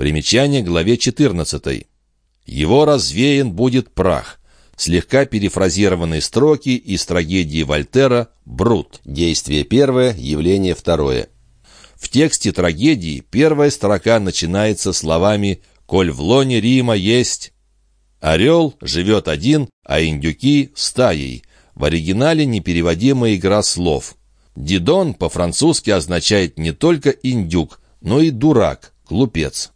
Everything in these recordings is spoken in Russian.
Примечание главе 14. «Его развеян будет прах». Слегка перефразированные строки из трагедии Вольтера «Брут». Действие первое, явление второе. В тексте трагедии первая строка начинается словами «Коль в лоне Рима есть...» Орел живет один, а индюки — стаей. В оригинале непереводимая игра слов. Дидон по-французски означает не только индюк, но и дурак, глупец.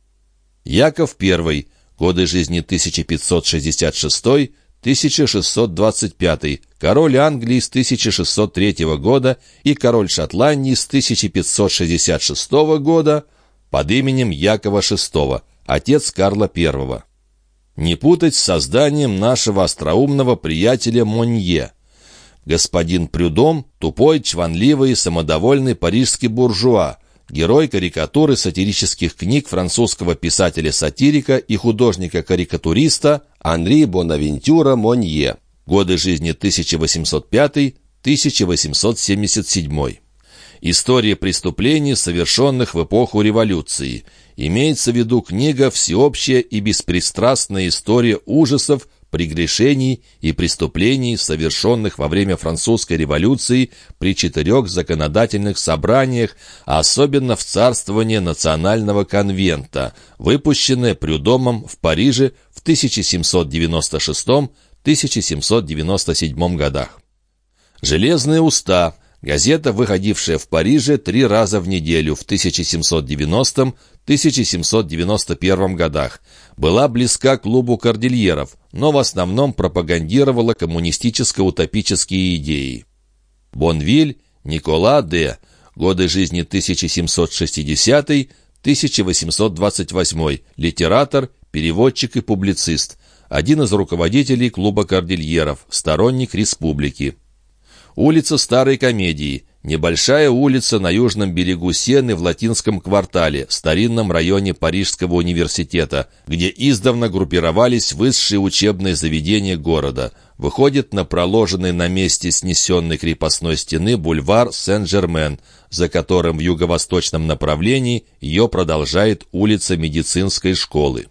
Яков I. Годы жизни 1566-1625. Король Англии с 1603 года и король Шотландии с 1566 года под именем Якова VI, отец Карла I. Не путать с созданием нашего остроумного приятеля Монье. Господин Прюдом – тупой, чванливый и самодовольный парижский буржуа, герой карикатуры сатирических книг французского писателя-сатирика и художника-карикатуриста Анри Бонавентюра Монье. Годы жизни 1805-1877. История преступлений, совершенных в эпоху революции. Имеется в виду книга «Всеобщая и беспристрастная история ужасов, прегрешений и преступлений, совершенных во время французской революции при четырех законодательных собраниях, а особенно в царствование Национального конвента, выпущенное Прюдомом в Париже в 1796-1797 годах. «Железные уста» Газета, выходившая в Париже три раза в неделю в 1790-1791 годах, была близка клубу кордильеров, но в основном пропагандировала коммунистическо-утопические идеи. Бонвиль, Никола Д. Годы жизни 1760-1828. Литератор, переводчик и публицист. Один из руководителей клуба кордильеров, сторонник республики. Улица Старой Комедии. Небольшая улица на южном берегу Сены в латинском квартале, старинном районе Парижского университета, где издавна группировались высшие учебные заведения города. Выходит на проложенный на месте снесенной крепостной стены бульвар Сен-Жермен, за которым в юго-восточном направлении ее продолжает улица медицинской школы.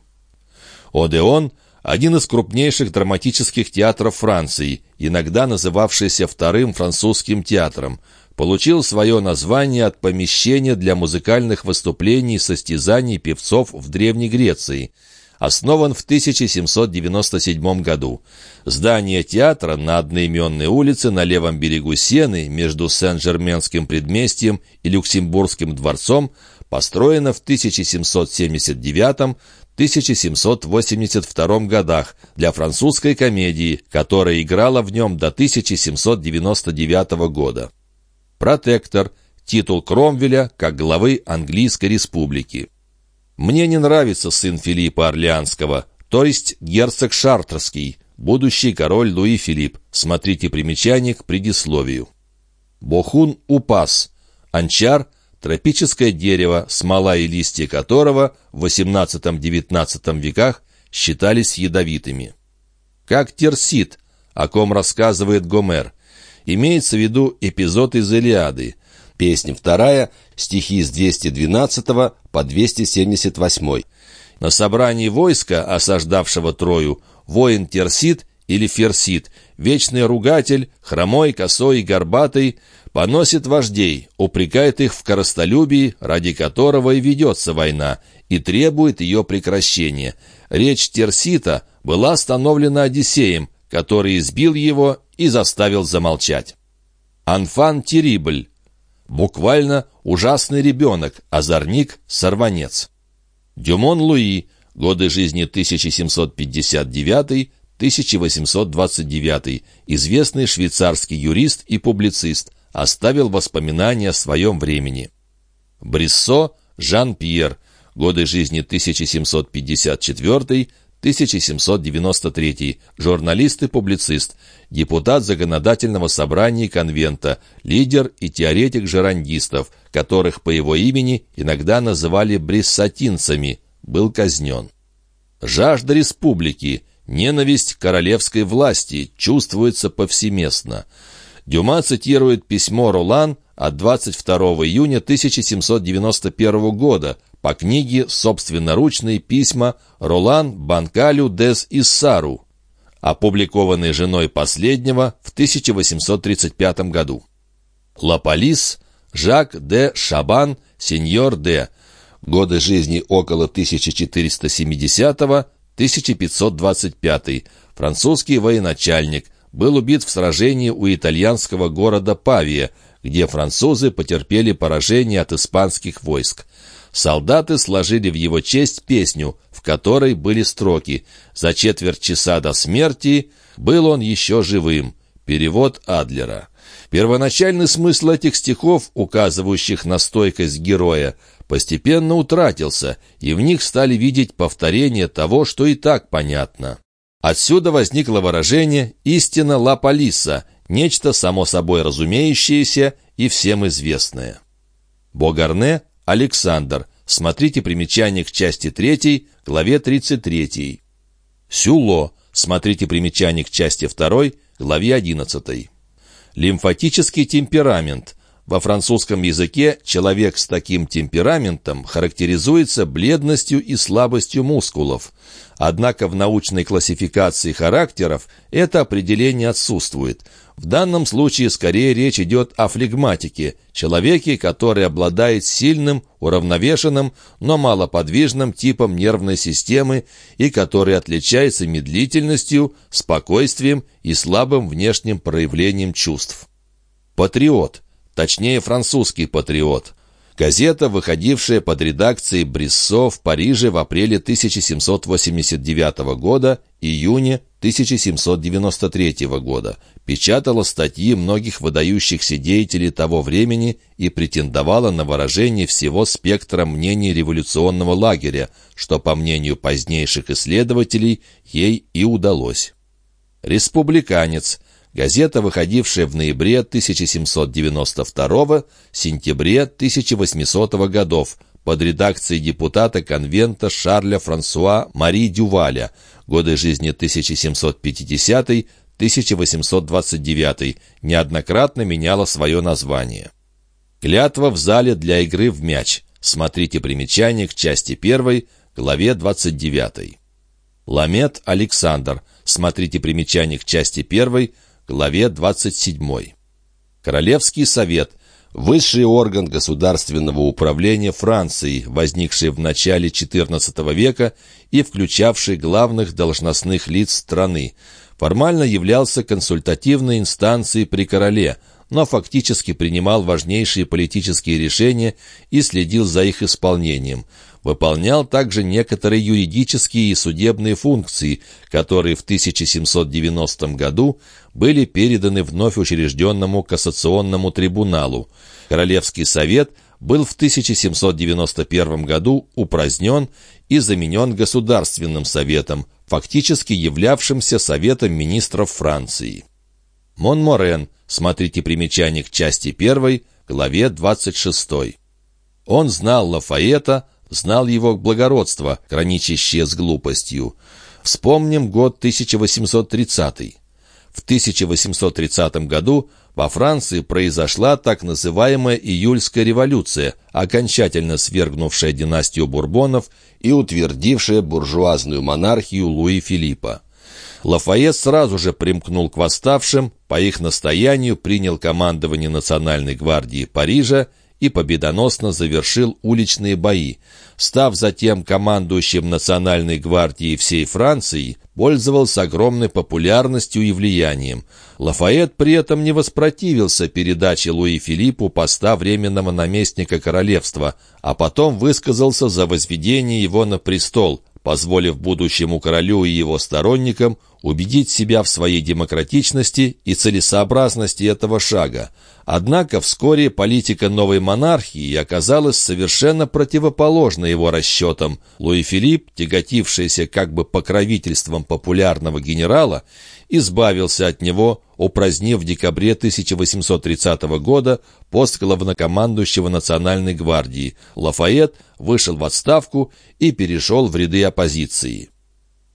Одеон – один из крупнейших драматических театров Франции, иногда называвшийся Вторым французским театром, получил свое название от помещения для музыкальных выступлений и состязаний певцов в Древней Греции. Основан в 1797 году. Здание театра на одноименной улице на левом берегу Сены между Сен-Жерменским предместьем и Люксембургским дворцом построено в 1779 1782 годах для французской комедии, которая играла в нем до 1799 года. «Протектор» — титул Кромвеля как главы Английской республики. «Мне не нравится сын Филиппа Орлеанского, то есть герцог Шартерский, будущий король Луи Филипп. Смотрите примечание к предисловию». Бохун Упас, Анчар — Тропическое дерево, смола и листья которого в XVIII-XIX веках считались ядовитыми. Как терсит, о ком рассказывает Гомер, имеется в виду эпизод из Илиады, песня вторая, стихи с 212 по 278. На собрании войска, осаждавшего Трою, воин Терсит или Ферсит, вечный ругатель, хромой, косой горбатый, поносит вождей, упрекает их в коростолюбии, ради которого и ведется война, и требует ее прекращения. Речь Терсита была остановлена Одиссеем, который избил его и заставил замолчать. Анфан Терибль. Буквально ужасный ребенок, озорник, сорванец. Дюмон Луи. Годы жизни 1759-1829. Известный швейцарский юрист и публицист – оставил воспоминания о своем времени. Бриссо Жан-Пьер. Годы жизни 1754-1793. Журналист и публицист. Депутат Законодательного собрания конвента. Лидер и теоретик жерандистов, которых по его имени иногда называли бриссатинцами. Был казнен. Жажда республики. Ненависть королевской власти чувствуется повсеместно. Дюма цитирует письмо Ролан от 22 июня 1791 года по книге «Собственноручные письма Ролан Банкалю дес Иссару», опубликованной женой последнего в 1835 году. Лаполис, Жак де Шабан, сеньор де, годы жизни около 1470-1525, французский военачальник, был убит в сражении у итальянского города Павия, где французы потерпели поражение от испанских войск. Солдаты сложили в его честь песню, в которой были строки «За четверть часа до смерти был он еще живым». Перевод Адлера. Первоначальный смысл этих стихов, указывающих на стойкость героя, постепенно утратился, и в них стали видеть повторение того, что и так понятно. Отсюда возникло выражение «истина ла полиса», нечто само собой разумеющееся и всем известное. Богарне Александр. Смотрите примечание к части 3, главе 33. Сюло. Смотрите примечание к части 2, главе 11. Лимфатический темперамент. Во французском языке человек с таким темпераментом характеризуется бледностью и слабостью мускулов. Однако в научной классификации характеров это определение отсутствует. В данном случае скорее речь идет о флегматике, человеке, который обладает сильным, уравновешенным, но малоподвижным типом нервной системы и который отличается медлительностью, спокойствием и слабым внешним проявлением чувств. Патриот точнее французский «Патриот». Газета, выходившая под редакцией Бриссо в Париже в апреле 1789 года, июне 1793 года, печатала статьи многих выдающихся деятелей того времени и претендовала на выражение всего спектра мнений революционного лагеря, что, по мнению позднейших исследователей, ей и удалось. «Республиканец», Газета, выходившая в ноябре 1792 сентябре 1800 годов под редакцией депутата конвента Шарля Франсуа Мари Дюваля, годы жизни 1750-1829, неоднократно меняла свое название. Клятва в зале для игры в мяч. Смотрите примечание к части 1, главе 29. Ламет Александр. Смотрите примечание к части 1, главе 27. Королевский совет – высший орган государственного управления Франции, возникший в начале XIV века и включавший главных должностных лиц страны, формально являлся консультативной инстанцией при короле, но фактически принимал важнейшие политические решения и следил за их исполнением – выполнял также некоторые юридические и судебные функции, которые в 1790 году были переданы вновь учрежденному кассационному трибуналу. Королевский совет был в 1791 году упразднен и заменен Государственным советом, фактически являвшимся Советом министров Франции. Монморен, смотрите примечание к части 1, главе 26. Он знал Лафаэта, знал его благородство, граничащее с глупостью. Вспомним год 1830 В 1830 году во Франции произошла так называемая «Июльская революция», окончательно свергнувшая династию Бурбонов и утвердившая буржуазную монархию Луи Филиппа. Лафайет сразу же примкнул к восставшим, по их настоянию принял командование Национальной гвардии Парижа и победоносно завершил уличные бои. Став затем командующим Национальной гвардией всей Франции, пользовался огромной популярностью и влиянием. Лафайет при этом не воспротивился передаче Луи Филиппу поста временного наместника королевства, а потом высказался за возведение его на престол, позволив будущему королю и его сторонникам убедить себя в своей демократичности и целесообразности этого шага. Однако вскоре политика новой монархии оказалась совершенно противоположна его расчетам. Луи Филипп, тяготившийся как бы покровительством популярного генерала, избавился от него, упразднив в декабре 1830 года пост главнокомандующего Национальной гвардии. Лафайет вышел в отставку и перешел в ряды оппозиции.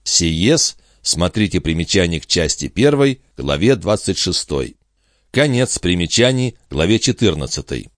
Сиес – Смотрите примечание к части 1, главе 26. Конец примечаний, главе 14.